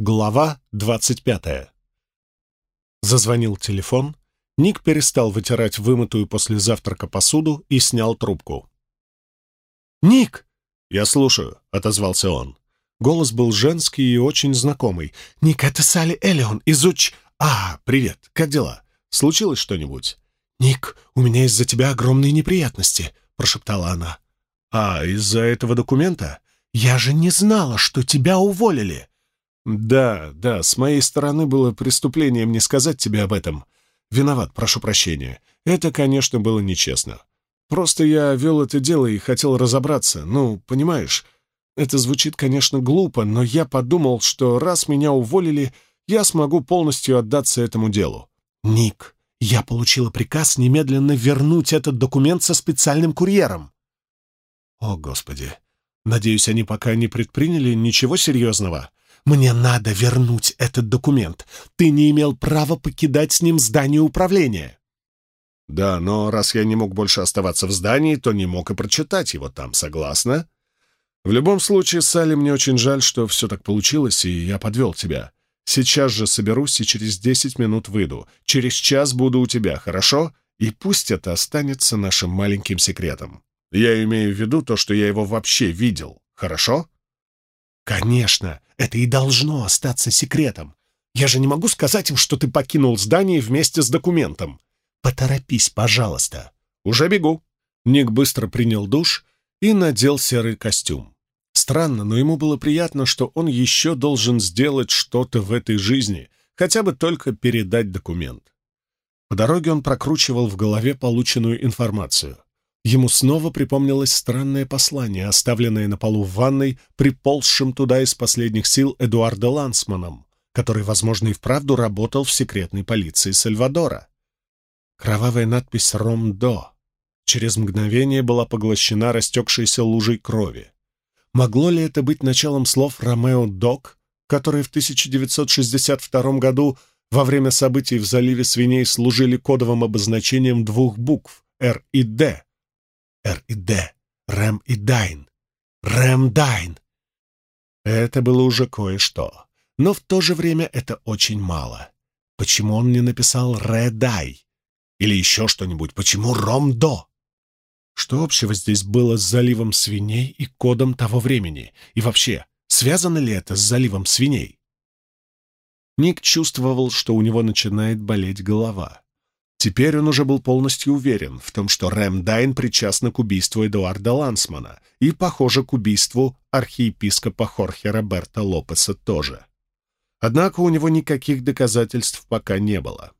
Глава двадцать пятая. Зазвонил телефон. Ник перестал вытирать вымытую после завтрака посуду и снял трубку. «Ник!» «Я слушаю», — отозвался он. Голос был женский и очень знакомый. «Ник, это Салли Элеон из Уч...» «А, привет, как дела? Случилось что-нибудь?» «Ник, у меня из-за тебя огромные неприятности», — прошептала она. «А, из-за этого документа?» «Я же не знала, что тебя уволили!» «Да, да, с моей стороны было преступлением не сказать тебе об этом. Виноват, прошу прощения. Это, конечно, было нечестно. Просто я вел это дело и хотел разобраться. Ну, понимаешь, это звучит, конечно, глупо, но я подумал, что раз меня уволили, я смогу полностью отдаться этому делу. Ник, я получила приказ немедленно вернуть этот документ со специальным курьером. О, Господи! Надеюсь, они пока не предприняли ничего серьезного. Мне надо вернуть этот документ. Ты не имел права покидать с ним здание управления. Да, но раз я не мог больше оставаться в здании, то не мог и прочитать его там, согласна? В любом случае, Салли, мне очень жаль, что все так получилось, и я подвел тебя. Сейчас же соберусь и через десять минут выйду. Через час буду у тебя, хорошо? И пусть это останется нашим маленьким секретом. Я имею в виду то, что я его вообще видел, хорошо? Конечно, это и должно остаться секретом. Я же не могу сказать им, что ты покинул здание вместе с документом. Поторопись, пожалуйста. Уже бегу. Ник быстро принял душ и надел серый костюм. Странно, но ему было приятно, что он еще должен сделать что-то в этой жизни, хотя бы только передать документ. По дороге он прокручивал в голове полученную информацию. Ему снова припомнилось странное послание, оставленное на полу в ванной, приползшим туда из последних сил Эдуарда Лансманом, который, возможно, и вправду работал в секретной полиции Сальвадора. Кровавая надпись «Ромдо» через мгновение была поглощена растекшейся лужей крови. Могло ли это быть началом слов «Ромео Док», которые в 1962 году во время событий в заливе свиней служили кодовым обозначением двух букв «Р» и «Д», Р и Д, Рэм и Дайн, Рэм Дайн. Это было уже кое-что, но в то же время это очень мало. Почему он не написал Дай Или еще что-нибудь? Почему Ром-До? Что общего здесь было с заливом свиней и кодом того времени? И вообще, связано ли это с заливом свиней? Ник чувствовал, что у него начинает болеть голова. Теперь он уже был полностью уверен в том, что Рэм Дайн причастна к убийству Эдуарда Лансмана и, похоже, к убийству архиепископа Хорхе Роберта Лопеса тоже. Однако у него никаких доказательств пока не было.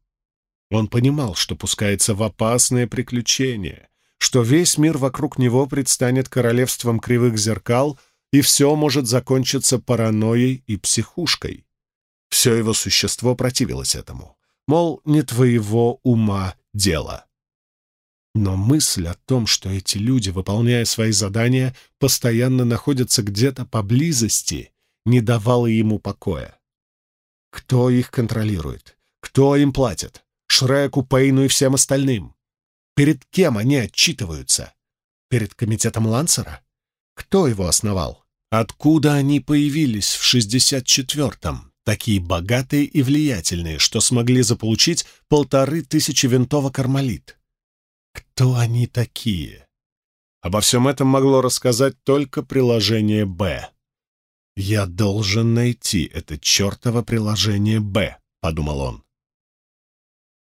Он понимал, что пускается в опасное приключение, что весь мир вокруг него предстанет королевством кривых зеркал, и все может закончиться паранойей и психушкой. Все его существо противилось этому мол, не твоего ума дело. Но мысль о том, что эти люди, выполняя свои задания, постоянно находятся где-то поблизости, не давала ему покоя. Кто их контролирует? Кто им платит? Шреку, Пейну и всем остальным. Перед кем они отчитываются? Перед комитетом Лансера? Кто его основал? Откуда они появились в 64-м? Такие богатые и влиятельные, что смогли заполучить полторы тысячи винтовок «Армалит». Кто они такие? Обо всем этом могло рассказать только приложение «Б». «Я должен найти это чертово приложение «Б», — подумал он.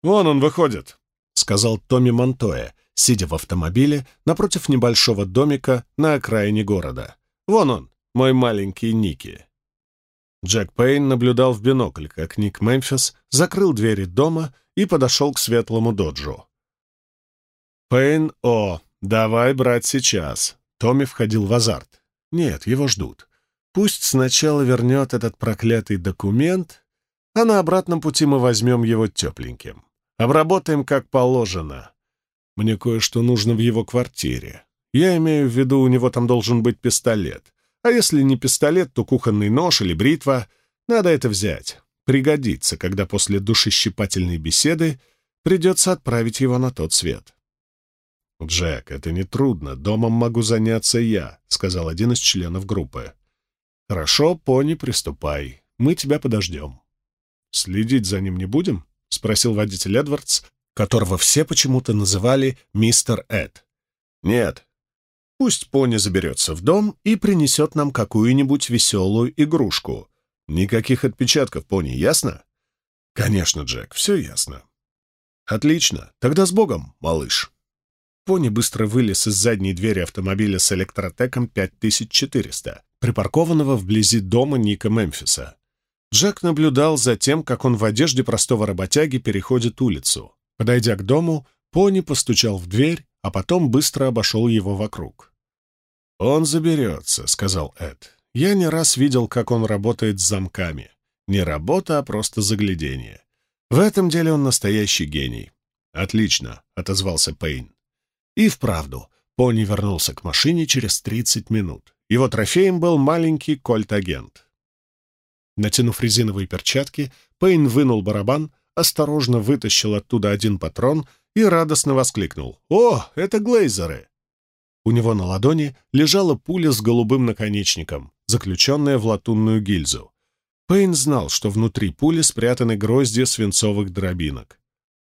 «Вон он выходит», — сказал Томми Монтоя, сидя в автомобиле напротив небольшого домика на окраине города. «Вон он, мой маленький Ники». Джек Пейн наблюдал в бинокль, как Ник Мемфис закрыл двери дома и подошел к светлому доджу. «Пейн, о, давай брать сейчас!» Томми входил в азарт. «Нет, его ждут. Пусть сначала вернет этот проклятый документ, а на обратном пути мы возьмем его тепленьким. Обработаем как положено. Мне кое-что нужно в его квартире. Я имею в виду, у него там должен быть пистолет. А если не пистолет, то кухонный нож или бритва. Надо это взять. Пригодится, когда после душещипательной беседы придется отправить его на тот свет. «Джек, это нетрудно. Домом могу заняться я», — сказал один из членов группы. «Хорошо, пони, приступай. мы тебя подождем». «Следить за ним не будем?» — спросил водитель Эдвардс, которого все почему-то называли мистер Эд. «Нет. Пусть пони заберется в дом и принесет нам какую-нибудь веселую игрушку. Никаких отпечатков пони, ясно?» «Конечно, Джек, все ясно». «Отлично. Тогда с Богом, малыш». Пони быстро вылез из задней двери автомобиля с электротеком 5400, припаркованного вблизи дома Ника Мемфиса. Джек наблюдал за тем, как он в одежде простого работяги переходит улицу. Подойдя к дому, Пони постучал в дверь, а потом быстро обошел его вокруг. «Он заберется», — сказал Эд. «Я не раз видел, как он работает с замками. Не работа, а просто заглядение. В этом деле он настоящий гений». «Отлично», — отозвался Пейн. И вправду, Пони вернулся к машине через 30 минут. Его трофеем был маленький кольт-агент. Натянув резиновые перчатки, Пейн вынул барабан, осторожно вытащил оттуда один патрон и радостно воскликнул. «О, это глейзеры!» У него на ладони лежала пуля с голубым наконечником, заключенная в латунную гильзу. Пейн знал, что внутри пули спрятаны грозди свинцовых дробинок.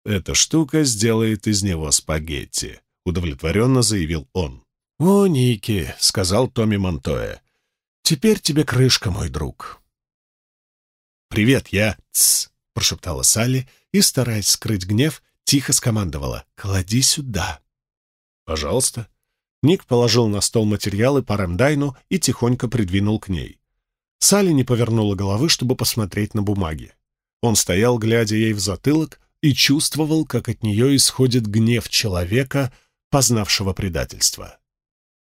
Эта штука сделает из него спагетти. — удовлетворенно заявил он. «О, Ники», — сказал Томми Монтоя, — «теперь тебе крышка, мой друг». «Привет, я...» «Тсс», — прошептала Салли и, стараясь скрыть гнев, тихо скомандовала. «Клади сюда». «Пожалуйста». Ник положил на стол материалы по Рэмдайну и тихонько придвинул к ней. Салли не повернула головы, чтобы посмотреть на бумаги. Он стоял, глядя ей в затылок, и чувствовал, как от нее исходит гнев человека, познавшего предательство.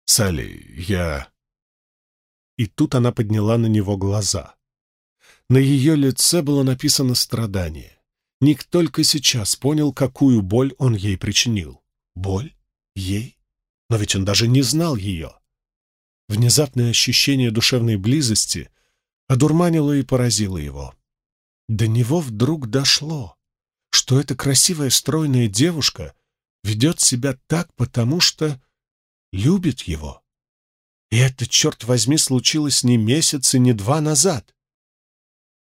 «Салли, я...» И тут она подняла на него глаза. На ее лице было написано страдание. Ник только сейчас понял, какую боль он ей причинил. Боль? Ей? Но ведь он даже не знал ее. Внезапное ощущение душевной близости одурманило и поразило его. До него вдруг дошло, что эта красивая стройная девушка — ведет себя так, потому что любит его. И это, черт возьми, случилось не месяц и не два назад.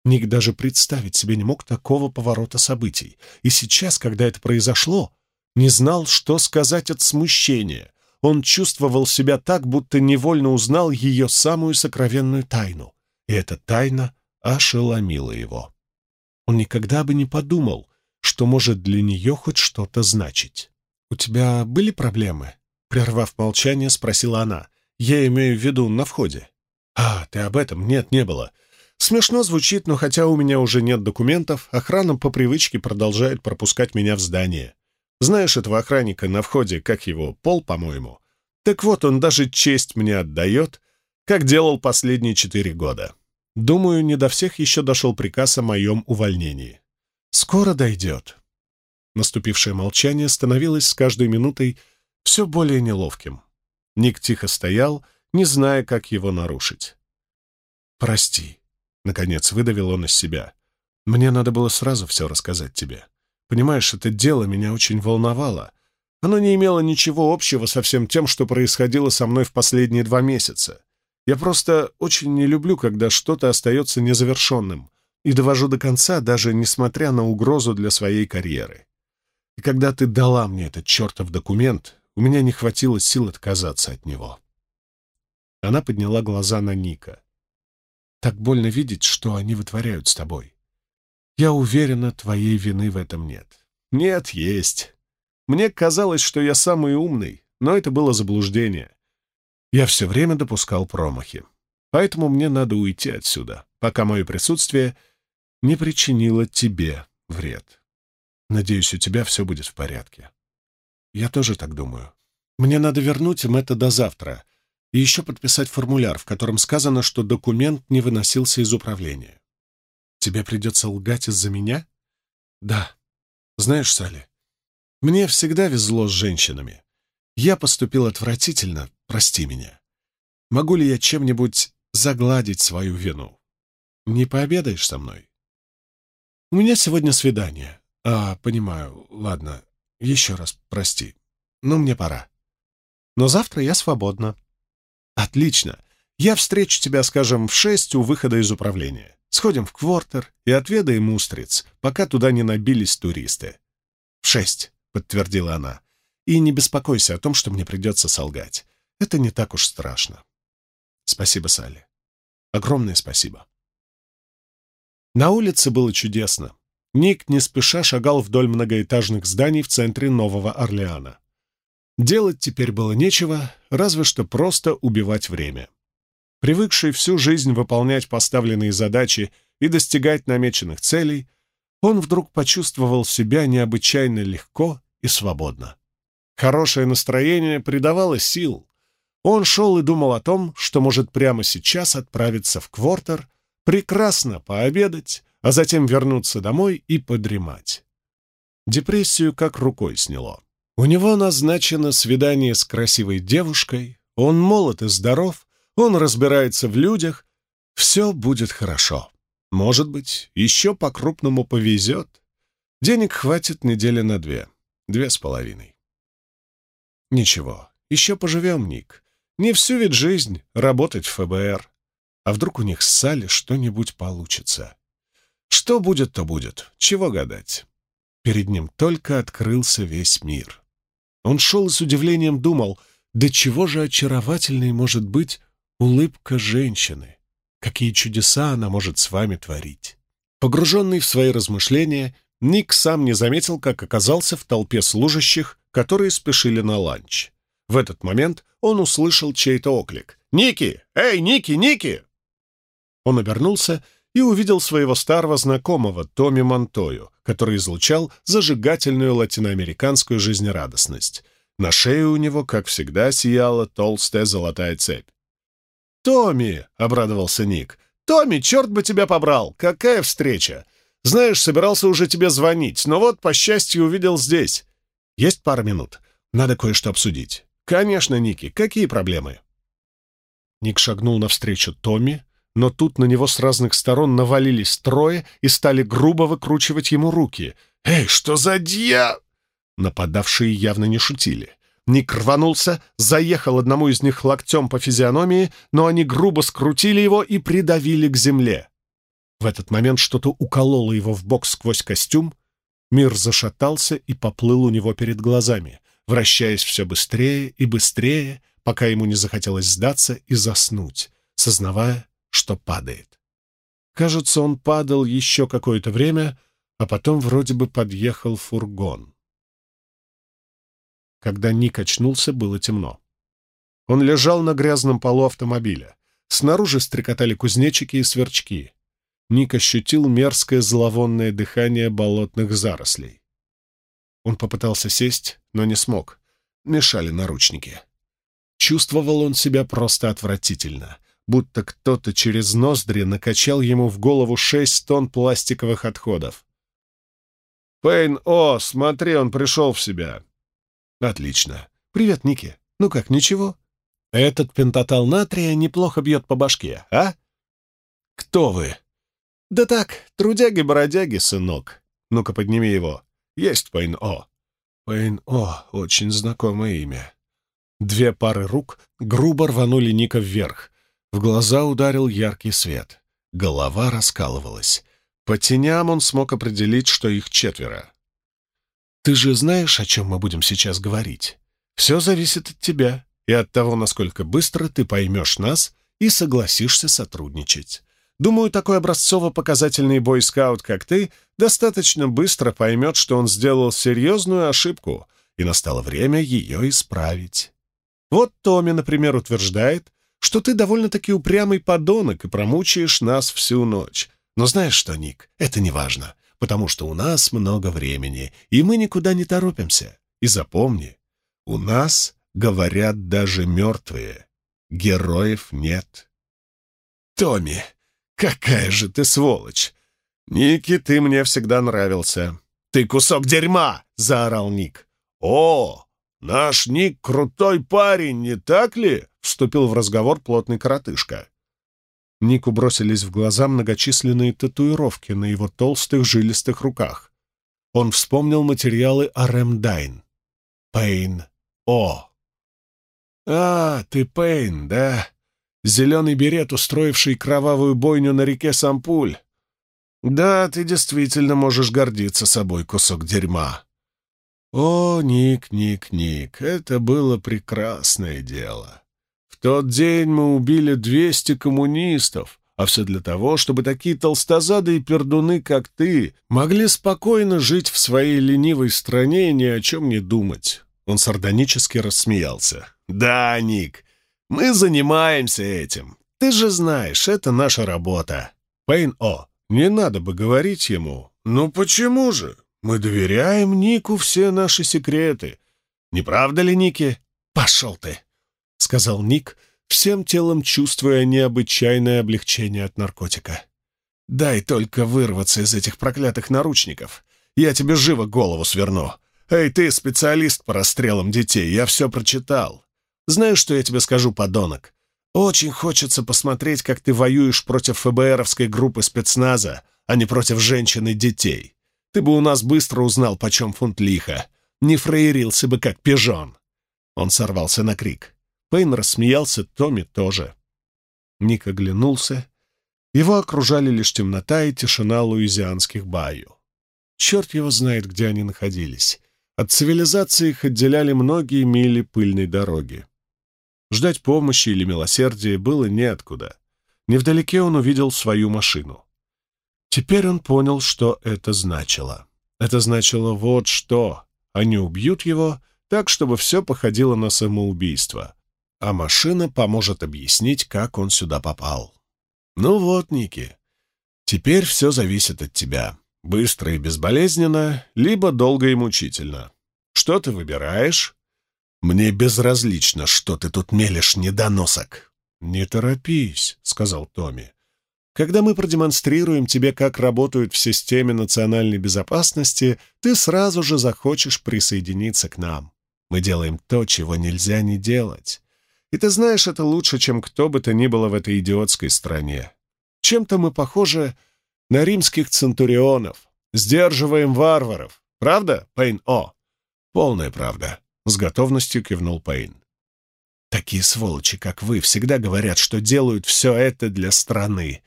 Ник даже представить себе не мог такого поворота событий. И сейчас, когда это произошло, не знал, что сказать от смущения. Он чувствовал себя так, будто невольно узнал ее самую сокровенную тайну. И эта тайна ошеломила его. Он никогда бы не подумал, что может для нее хоть что-то значить. «У тебя были проблемы?» Прервав молчание, спросила она. «Я имею в виду на входе». «А, ты об этом? Нет, не было. Смешно звучит, но хотя у меня уже нет документов, охрана по привычке продолжает пропускать меня в здание. Знаешь этого охранника на входе, как его, Пол, по-моему? Так вот, он даже честь мне отдает, как делал последние четыре года. Думаю, не до всех еще дошел приказ о моем увольнении. Скоро дойдет. Наступившее молчание становилось с каждой минутой все более неловким. Ник тихо стоял, не зная, как его нарушить. «Прости», — наконец выдавил он из себя. «Мне надо было сразу все рассказать тебе. Понимаешь, это дело меня очень волновало. Оно не имело ничего общего со всем тем, что происходило со мной в последние два месяца. Я просто очень не люблю, когда что-то остается незавершенным, и довожу до конца, даже несмотря на угрозу для своей карьеры. И когда ты дала мне этот чертов документ, у меня не хватило сил отказаться от него. Она подняла глаза на Ника. Так больно видеть, что они вытворяют с тобой. Я уверена, твоей вины в этом нет. Нет, есть. Мне казалось, что я самый умный, но это было заблуждение. Я все время допускал промахи. Поэтому мне надо уйти отсюда, пока мое присутствие не причинило тебе вред. Надеюсь, у тебя все будет в порядке. Я тоже так думаю. Мне надо вернуть им это до завтра и еще подписать формуляр, в котором сказано, что документ не выносился из управления. Тебе придется лгать из-за меня? Да. Знаешь, Салли, мне всегда везло с женщинами. Я поступил отвратительно, прости меня. Могу ли я чем-нибудь загладить свою вину? Не пообедаешь со мной? У меня сегодня свидание. «А, понимаю. Ладно. Еще раз прости. Но мне пора. Но завтра я свободна». «Отлично. Я встречу тебя, скажем, в шесть у выхода из управления. Сходим в квартер и отведаем устриц, пока туда не набились туристы. «В шесть», — подтвердила она. «И не беспокойся о том, что мне придется солгать. Это не так уж страшно». «Спасибо, Салли. Огромное спасибо». На улице было чудесно. Ник не спеша шагал вдоль многоэтажных зданий в центре Нового Орлеана. Делать теперь было нечего, разве что просто убивать время. Привыкший всю жизнь выполнять поставленные задачи и достигать намеченных целей, он вдруг почувствовал себя необычайно легко и свободно. Хорошее настроение придавало сил. Он шел и думал о том, что может прямо сейчас отправиться в квартер, прекрасно пообедать, а затем вернуться домой и подремать. Депрессию как рукой сняло. У него назначено свидание с красивой девушкой, он молод и здоров, он разбирается в людях, все будет хорошо. Может быть, еще по-крупному повезет. Денег хватит недели на две, две с половиной. Ничего, еще поживем, Ник. Не всю ведь жизнь работать в ФБР. А вдруг у них с Салли что-нибудь получится? Что будет, то будет. Чего гадать? Перед ним только открылся весь мир. Он шел и с удивлением думал, до чего же очаровательной может быть улыбка женщины. Какие чудеса она может с вами творить. Погруженный в свои размышления, Ник сам не заметил, как оказался в толпе служащих, которые спешили на ланч. В этот момент он услышал чей-то оклик. «Ники! Эй, Ники, Ники!» Он обернулся и увидел своего старого знакомого Томми Монтою, который излучал зажигательную латиноамериканскую жизнерадостность. На шее у него, как всегда, сияла толстая золотая цепь. «Томми!» — обрадовался Ник. «Томми, черт бы тебя побрал! Какая встреча! Знаешь, собирался уже тебе звонить, но вот, по счастью, увидел здесь. Есть пара минут? Надо кое-что обсудить». «Конечно, Ники. Какие проблемы?» Ник шагнул навстречу Томми, но тут на него с разных сторон навалились трое и стали грубо выкручивать ему руки. «Эй, что за дья...» Нападавшие явно не шутили. Ник рванулся, заехал одному из них локтем по физиономии, но они грубо скрутили его и придавили к земле. В этот момент что-то укололо его в бок сквозь костюм, мир зашатался и поплыл у него перед глазами, вращаясь все быстрее и быстрее, пока ему не захотелось сдаться и заснуть, сознавая, что падает. Кажется, он падал еще какое-то время, а потом вроде бы подъехал фургон. Когда Ник очнулся, было темно. Он лежал на грязном полу автомобиля. Снаружи стрекотали кузнечики и сверчки. Ник ощутил мерзкое зловонное дыхание болотных зарослей. Он попытался сесть, но не смог. Мешали наручники. Чувствовал он себя просто отвратительно — будто кто-то через ноздри накачал ему в голову шесть тонн пластиковых отходов. «Пейн, о, смотри, он пришел в себя!» «Отлично. Привет, Ники. Ну как, ничего? Этот пентатал натрия неплохо бьет по башке, а?» «Кто вы?» «Да так, трудяги-бородяги, сынок. Ну-ка, подними его. Есть Пейн О». Пейн О, очень знакомое имя. Две пары рук грубо рванули Ника вверх, в глаза ударил яркий свет. Голова раскалывалась. По теням он смог определить, что их четверо. «Ты же знаешь, о чем мы будем сейчас говорить? Все зависит от тебя и от того, насколько быстро ты поймешь нас и согласишься сотрудничать. Думаю, такой образцово-показательный бойскаут, как ты, достаточно быстро поймет, что он сделал серьезную ошибку, и настало время ее исправить. Вот Томми, например, утверждает, что ты довольно-таки упрямый подонок и промучаешь нас всю ночь. Но знаешь что, Ник, это не важно, потому что у нас много времени, и мы никуда не торопимся. И запомни, у нас говорят даже мертвые. Героев нет. Томми, какая же ты сволочь! Ники, ты мне всегда нравился. Ты кусок дерьма! — заорал Ник. О, наш Ник крутой парень, не так ли? — вступил в разговор плотный коротышка. Нику бросились в глаза многочисленные татуировки на его толстых жилистых руках. Он вспомнил материалы Арэм Дайн. Пейн. О. «А, ты Пейн, да? Зеленый берет, устроивший кровавую бойню на реке Сампуль. Да, ты действительно можешь гордиться собой, кусок дерьма. О, Ник, Ник, Ник, это было прекрасное дело. Тот день мы убили двести коммунистов, а все для того, чтобы такие толстозадые пердуны, как ты, могли спокойно жить в своей ленивой стране и ни о чем не думать. Он сардонически рассмеялся. «Да, Ник, мы занимаемся этим. Ты же знаешь, это наша работа. Пейн О, не надо бы говорить ему. Ну почему же? Мы доверяем Нику все наши секреты. Не правда ли, Ники? Пошел ты, — сказал Ник, всем телом чувствуя необычайное облегчение от наркотика. Дай только вырваться из этих проклятых наручников. Я тебе живо голову сверну. Эй, ты специалист по расстрелам детей, я все прочитал. Знаешь, что я тебе скажу, подонок? Очень хочется посмотреть, как ты воюешь против ФБРовской группы спецназа, а не против женщин и детей. Ты бы у нас быстро узнал, почем фунт лиха. Не фраерился бы, как пижон. Он сорвался на крик. Пейн рассмеялся, Томми тоже. Ник оглянулся. Его окружали лишь темнота и тишина луизианских баю. Черт его знает, где они находились. От цивилизации их отделяли многие мили пыльной дороги. Ждать помощи или милосердия было неоткуда. Невдалеке он увидел свою машину. Теперь он понял, что это значило. Это значило вот что. Они убьют его так, чтобы все походило на самоубийство. А машина поможет объяснить, как он сюда попал. Ну вот, Ники, теперь все зависит от тебя. Быстро и безболезненно, либо долго и мучительно. Что ты выбираешь? «Мне безразлично, что ты тут мелешь, недоносок». «Не торопись», — сказал Томми. «Когда мы продемонстрируем тебе, как работают в системе национальной безопасности, ты сразу же захочешь присоединиться к нам. Мы делаем то, чего нельзя не делать. И ты знаешь это лучше, чем кто бы то ни было в этой идиотской стране. Чем-то мы похожи на римских центурионов. Сдерживаем варваров. Правда, Пейн-О?» «Полная правда», — с готовностью кивнул Пейн. «Такие сволочи, как вы, всегда говорят, что делают все это для страны.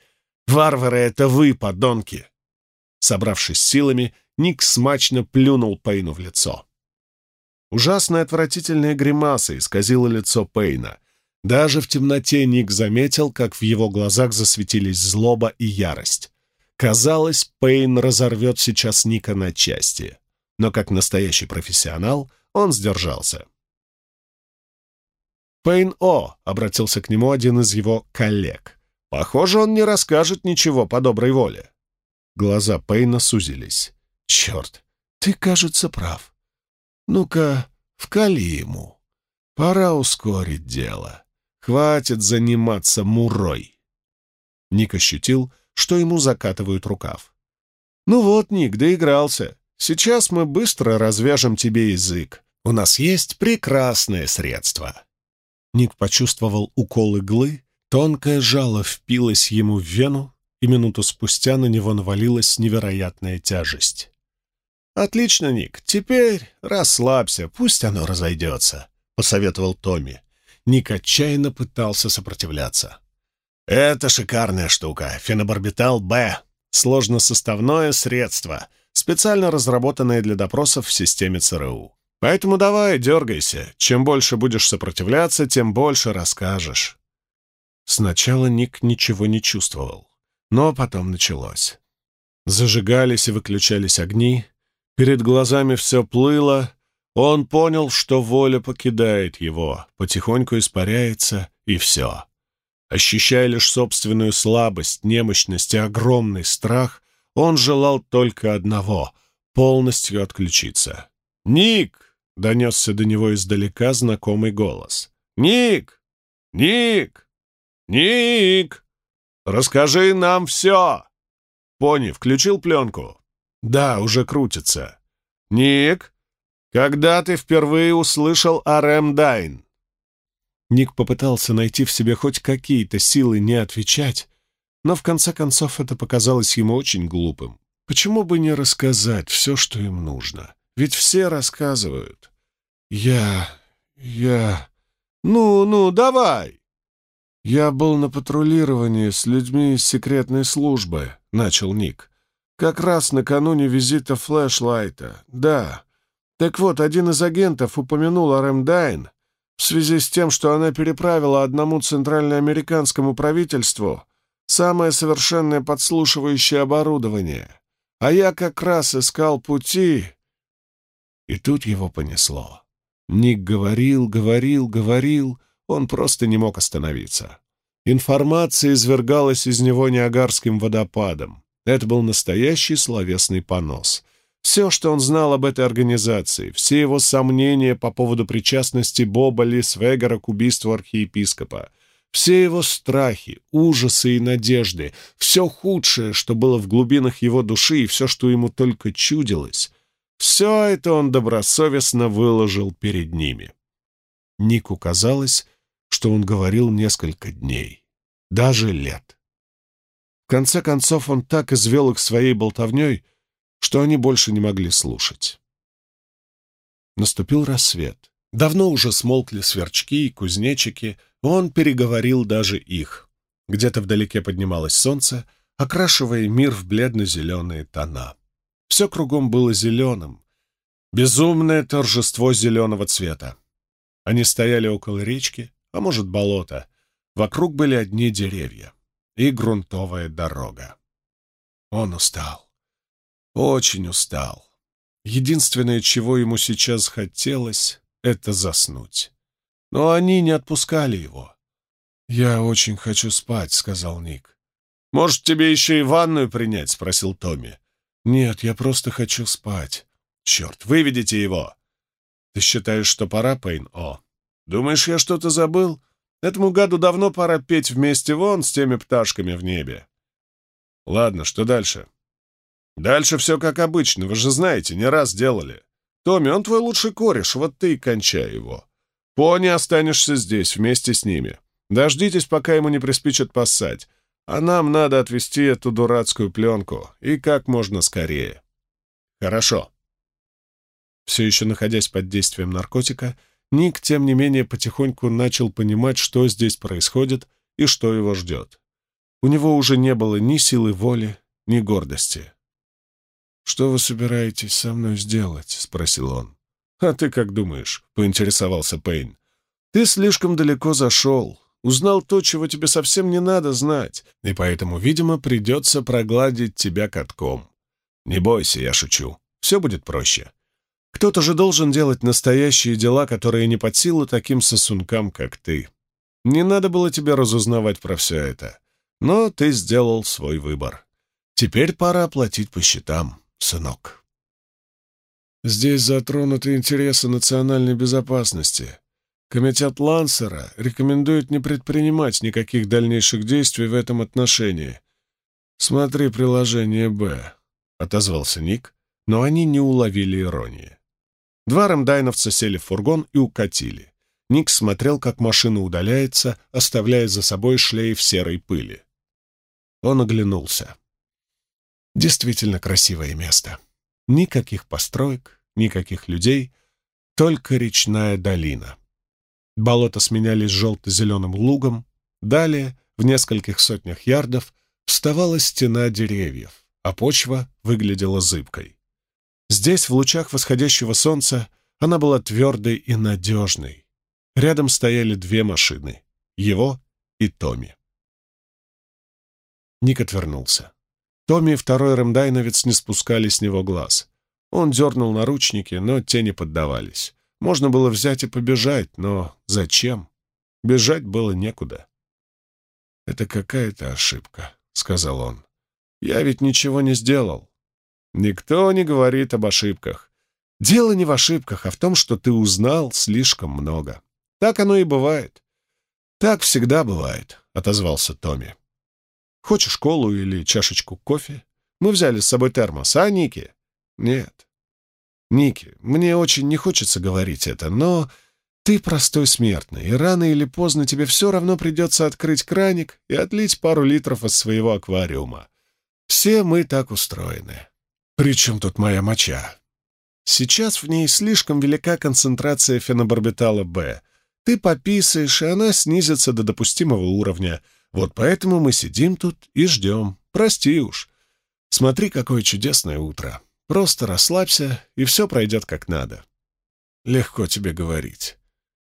Варвары — это вы, подонки!» Собравшись силами, Ник смачно плюнул Пейну в лицо. Ужасная отвратительная гримаса исказила лицо Пейна. Даже в темноте Ник заметил, как в его глазах засветились злоба и ярость. Казалось, Пейн разорвет сейчас Ника на части. Но как настоящий профессионал — он сдержался. «Пейн О», — обратился к нему один из его коллег. «Похоже, он не расскажет ничего по доброй воле». Глаза Пейна сузились. «Черт, ты, кажется, прав. Ну-ка, вкали ему. Пора ускорить дело. Хватит заниматься мурой». Ник ощутил, что ему закатывают рукав. «Ну вот, Ник, доигрался. Сейчас мы быстро развяжем тебе язык. У нас есть прекрасное средство». Ник почувствовал укол иглы, тонкое жало впилось ему в вену, и минуту спустя на него навалилась невероятная тяжесть. «Отлично, Ник, теперь расслабься, пусть оно разойдется», — посоветовал Томми. Ник отчаянно пытался сопротивляться. «Это шикарная штука, фенобарбитал Б, сложносоставное средство, специально разработанное для допросов в системе ЦРУ. Поэтому давай, дергайся. Чем больше будешь сопротивляться, тем больше расскажешь. Сначала Ник ничего не чувствовал, но потом началось. Зажигались и выключались огни, перед глазами все плыло, он понял, что воля покидает его, потихоньку испаряется, и все. Ощущая лишь собственную слабость, немощность и огромный страх, он желал только одного — полностью отключиться. «Ник!» — донесся до него издалека знакомый голос. «Ник! Ник! Ник! Расскажи нам все!» Пони включил пленку. «Да, уже крутится». «Ник, когда ты впервые услышал о Рэм Дайн?» Ник попытался найти в себе хоть какие-то силы не отвечать, но в конце концов это показалось ему очень глупым. Почему бы не рассказать все, что им нужно? Ведь все рассказывают. Я... я... Ну, ну, давай. «Я был на патрулировании с людьми из секретной службы», — начал Ник. «Как раз накануне визита Флэшлайта. Да. Так вот, один из агентов упомянул Арэм Дайн в связи с тем, что она переправила одному центральноамериканскому правительству самое совершенное подслушивающее оборудование. А я как раз искал пути...» И тут его понесло. Ник говорил, говорил, говорил, он просто не мог остановиться. Информация извергалась из него неагарским водопадом. Это был настоящий словесный понос. Все, что он знал об этой организации, все его сомнения по поводу причастности Боба Лисвегера к убийству архиепископа, все его страхи, ужасы и надежды, все худшее, что было в глубинах его души и все, что ему только чудилось, все это он добросовестно выложил перед ними. Нику казалось, что он говорил несколько дней, даже лет. Конце концов, он так извел их своей болтовней, что они больше не могли слушать. Наступил рассвет. Давно уже смолкли сверчки и кузнечики, он переговорил даже их. Где-то вдалеке поднималось солнце, окрашивая мир в бледно-зеленые тона. Все кругом было зеленым. Безумное торжество зеленого цвета. Они стояли около речки, а может, болота. Вокруг были одни деревья и грунтовая дорога. Он устал. Очень устал. Единственное, чего ему сейчас хотелось, — это заснуть. Но они не отпускали его. «Я очень хочу спать», — сказал Ник. «Может, тебе еще и ванную принять?» — спросил Томми. «Нет, я просто хочу спать». «Черт, выведите его!» «Ты считаешь, что пора, Пейн? О, думаешь, я что-то забыл? Этому гаду давно пора петь вместе вон с теми пташками в небе». «Ладно, что дальше?» «Дальше все как обычно, вы же знаете, не раз делали. Томми, он твой лучший кореш, вот ты и кончай его. Пони останешься здесь вместе с ними. Дождитесь, пока ему не приспичат поссать. А нам надо отвезти эту дурацкую пленку, и как можно скорее. Хорошо. Все еще находясь под действием наркотика, Ник, тем не менее, потихоньку начал понимать, что здесь происходит и что его ждет. У него уже не было ни силы воли, ни гордости. «Что вы собираетесь со мной сделать?» — спросил он. «А ты как думаешь?» — поинтересовался Пейн. «Ты слишком далеко зашел узнал то, чего тебе совсем не надо знать, и поэтому, видимо, придется прогладить тебя катком. Не бойся, я шучу. Все будет проще. Кто-то же должен делать настоящие дела, которые не под силу таким сосункам, как ты. Не надо было тебе разузнавать про все это. Но ты сделал свой выбор. Теперь пора платить по счетам, сынок. Здесь затронуты интересы национальной безопасности. Комитет Лансера рекомендует не предпринимать никаких дальнейших действий в этом отношении. Смотри приложение «Б», — отозвался Ник, но они не уловили иронии. Два рамдайновца сели в фургон и укатили. Ник смотрел, как машина удаляется, оставляя за собой шлейф серой пыли. Он оглянулся. Действительно красивое место. Никаких построек, никаких людей, только речная долина. Болота сменялись желто-зеленым лугом. Далее, в нескольких сотнях ярдов, вставала стена деревьев, а почва выглядела зыбкой. Здесь, в лучах восходящего солнца, она была твердой и надежной. Рядом стояли две машины — его и Томми. Ник отвернулся. Томми и второй ремдайновец не спускали с него глаз. Он дернул наручники, но те не поддавались. Можно было взять и побежать, но зачем? Бежать было некуда. «Это какая-то ошибка», — сказал он. «Я ведь ничего не сделал». «Никто не говорит об ошибках. Дело не в ошибках, а в том, что ты узнал слишком много. Так оно и бывает». «Так всегда бывает», — отозвался Томми. «Хочешь колу или чашечку кофе? Мы взяли с собой термос, а, Ники?» «Нет. Ники, мне очень не хочется говорить это, но ты простой смертный, и рано или поздно тебе все равно придется открыть краник и отлить пару литров из своего аквариума. Все мы так устроены. Причем тут моя моча? Сейчас в ней слишком велика концентрация фенобарбитала Б. Ты пописаешь, и она снизится до допустимого уровня. Вот поэтому мы сидим тут и ждем. Прости уж. Смотри, какое чудесное утро. Просто расслабься, и все пройдет как надо. Легко тебе говорить.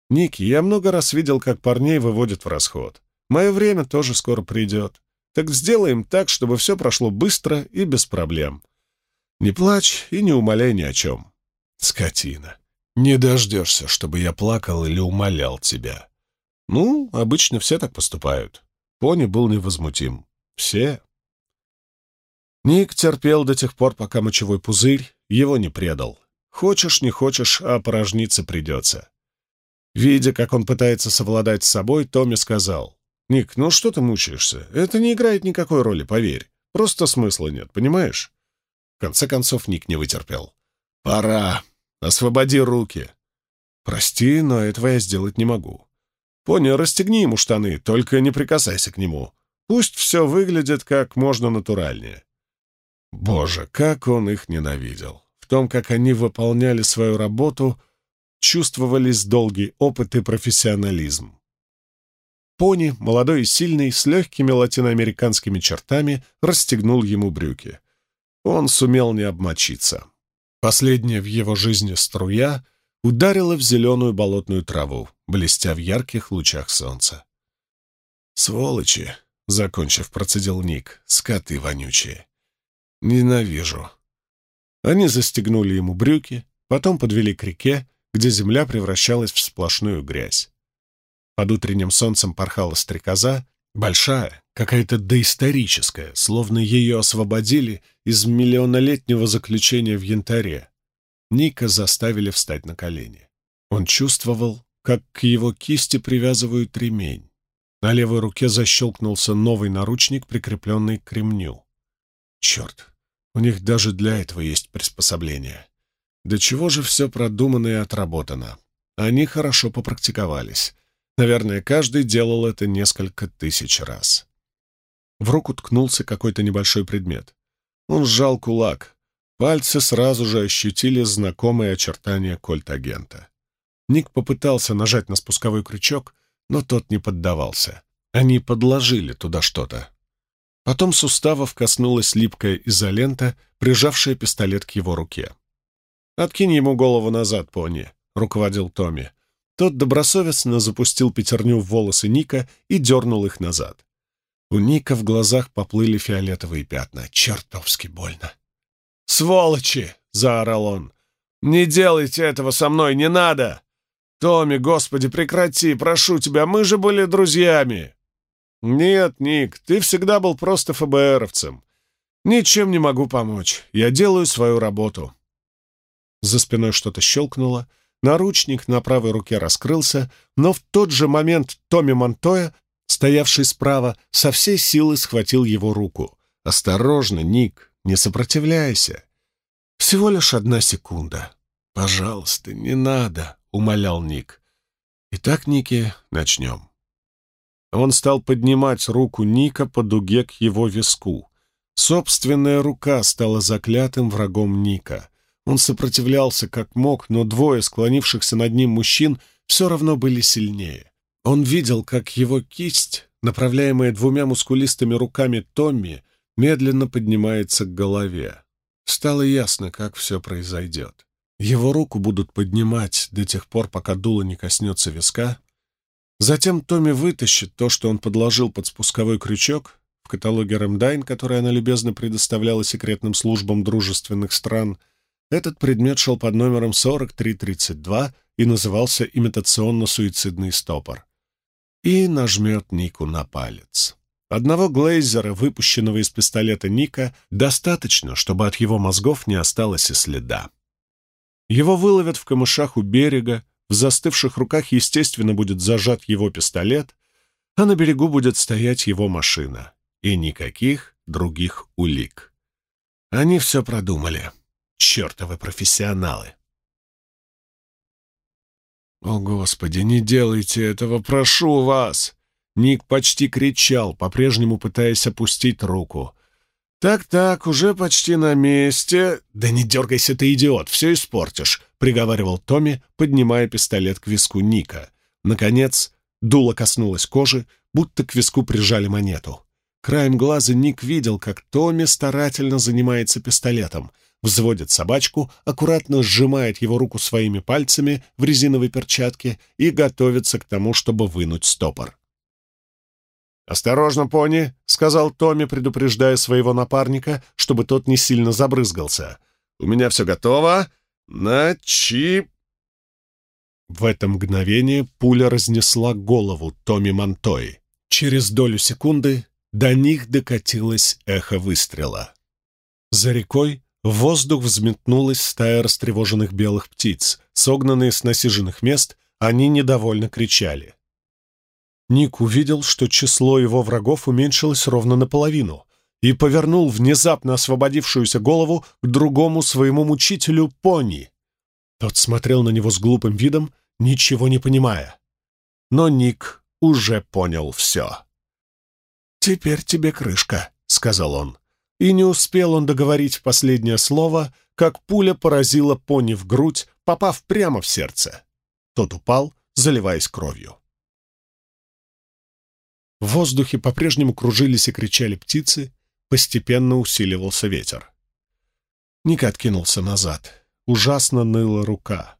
Ники, я много раз видел, как парней выводят в расход. Мое время тоже скоро придет. Так сделаем так, чтобы все прошло быстро и без проблем. Не плачь и не умоляй ни о чем. Скотина. Не дождешься, чтобы я плакал или умолял тебя. Ну, обычно все так поступают. Пони был невозмутим. Все. Ник терпел до тех пор, пока мочевой пузырь его не предал. Хочешь, не хочешь, а порожниться придется. Видя, как он пытается совладать с собой, Томми сказал. «Ник, ну что ты мучаешься? Это не играет никакой роли, поверь. Просто смысла нет, понимаешь?» В конце концов Ник не вытерпел. «Пора. Освободи руки». «Прости, но этого я сделать не могу. Пони, расстегни ему штаны, только не прикасайся к нему. Пусть все выглядит как можно натуральнее». Боже, как он их ненавидел. В том, как они выполняли свою работу, чувствовались долгий опыт и профессионализм. Пони, молодой и сильный, с легкими латиноамериканскими чертами, расстегнул ему брюки. Он сумел не обмочиться. Последняя в его жизни струя ударила в зеленую болотную траву, блестя в ярких лучах солнца. «Сволочи!» — закончив, процедил Ник. «Скоты вонючие!» «Ненавижу!» Они застегнули ему брюки, потом подвели к реке, где земля превращалась в сплошную грязь. Под утренним солнцем порхала стрекоза, большая, какая-то доисторическая, словно ее освободили из миллионолетнего заключения в янтаре. Ника заставили встать на колени. Он чувствовал, как к его кисти привязывают ремень. На левой руке защелкнулся новый наручник, прикрепленный к ремню. Черт, у них даже для этого есть приспособление. До чего же все продумано и отработано. Они хорошо попрактиковались. Наверное, каждый делал это несколько тысяч раз. В руку ткнулся какой-то небольшой предмет. Он сжал кулак. Пальцы сразу же ощутили знакомые очертания кольт-агента. Ник попытался нажать на спусковой крючок, но тот не поддавался. Они подложили туда что-то. Потом суставов коснулась липкая изолента, прижавшая пистолет к его руке. «Откинь ему голову назад, пони», — руководил Томми. Тот добросовестно запустил пятерню в волосы Ника и дернул их назад. У Ника в глазах поплыли фиолетовые пятна. Чертовски больно. «Сволочи!» — заорал он. «Не делайте этого со мной, не надо! Томми, господи, прекрати, прошу тебя, мы же были друзьями!» «Нет, Ник, ты всегда был просто ФБРовцем. Ничем не могу помочь. Я делаю свою работу». За спиной что-то щелкнуло, наручник на правой руке раскрылся, но в тот же момент Томми Монтоя, стоявший справа, со всей силы схватил его руку. «Осторожно, Ник, не сопротивляйся. Всего лишь одна секунда. Пожалуйста, не надо», — умолял Ник. «Итак, Ники, начнем». Он стал поднимать руку Ника по дуге к его виску. Собственная рука стала заклятым врагом Ника. Он сопротивлялся как мог, но двое склонившихся над ним мужчин все равно были сильнее. Он видел, как его кисть, направляемая двумя мускулистыми руками Томми, медленно поднимается к голове. Стало ясно, как все произойдет. Его руку будут поднимать до тех пор, пока дуло не коснется виска, Затем Томми вытащит то, что он подложил под спусковой крючок. В каталоге Рэмдайн, который она любезно предоставляла секретным службам дружественных стран, этот предмет шел под номером 4332 и назывался имитационно-суицидный стопор. И нажмет Нику на палец. Одного глейзера, выпущенного из пистолета Ника, достаточно, чтобы от его мозгов не осталось и следа. Его выловят в камышах у берега, в застывших руках, естественно, будет зажат его пистолет, а на берегу будет стоять его машина. И никаких других улик. Они все продумали. Чертовы профессионалы. «О, Господи, не делайте этого, прошу вас!» Ник почти кричал, по-прежнему пытаясь опустить руку. «Так-так, уже почти на месте...» «Да не дергайся ты, идиот, все испортишь!» — приговаривал Томми, поднимая пистолет к виску Ника. Наконец, дуло коснулось кожи, будто к виску прижали монету. Краем глаза Ник видел, как Томми старательно занимается пистолетом, взводит собачку, аккуратно сжимает его руку своими пальцами в резиновой перчатке и готовится к тому, чтобы вынуть стопор. «Осторожно, пони!» — сказал Томми, предупреждая своего напарника, чтобы тот не сильно забрызгался. «У меня все готово. Начи...» В это мгновение пуля разнесла голову Томми Монтои. Через долю секунды до них докатилось эхо выстрела. За рекой в воздух взметнулась стая растревоженных белых птиц. Согнанные с насиженных мест, они недовольно кричали. Ник увидел, что число его врагов уменьшилось ровно наполовину, и повернул внезапно освободившуюся голову к другому своему мучителю пони. Тот смотрел на него с глупым видом, ничего не понимая. Но Ник уже понял все. «Теперь тебе крышка», — сказал он. И не успел он договорить последнее слово, как пуля поразила пони в грудь, попав прямо в сердце. Тот упал, заливаясь кровью. В воздухе по-прежнему кружились и кричали птицы, постепенно усиливался ветер. Ник откинулся назад. Ужасно ныла рука.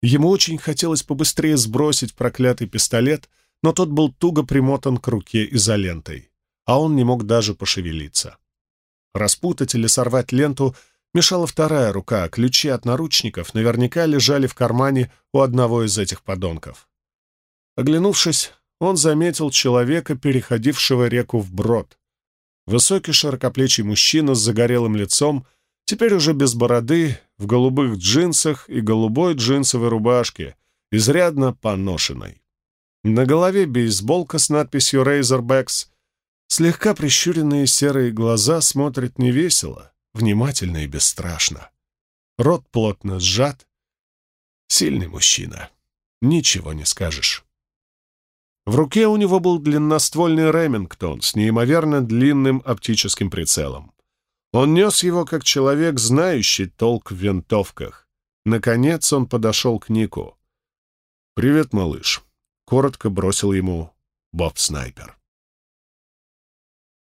Ему очень хотелось побыстрее сбросить проклятый пистолет, но тот был туго примотан к руке изолентой, а он не мог даже пошевелиться. Распутать или сорвать ленту мешала вторая рука, ключи от наручников наверняка лежали в кармане у одного из этих подонков. Оглянувшись, он заметил человека, переходившего реку вброд. Высокий широкоплечий мужчина с загорелым лицом, теперь уже без бороды, в голубых джинсах и голубой джинсовой рубашке, изрядно поношенной. На голове бейсболка с надписью «Razorbacks», слегка прищуренные серые глаза смотрят невесело, внимательно и бесстрашно. Рот плотно сжат. Сильный мужчина. Ничего не скажешь. В руке у него был длинноствольный Ремингтон с неимоверно длинным оптическим прицелом. Он нес его как человек, знающий толк в винтовках. Наконец он подошел к Нику. «Привет, малыш», — коротко бросил ему Боб Снайпер.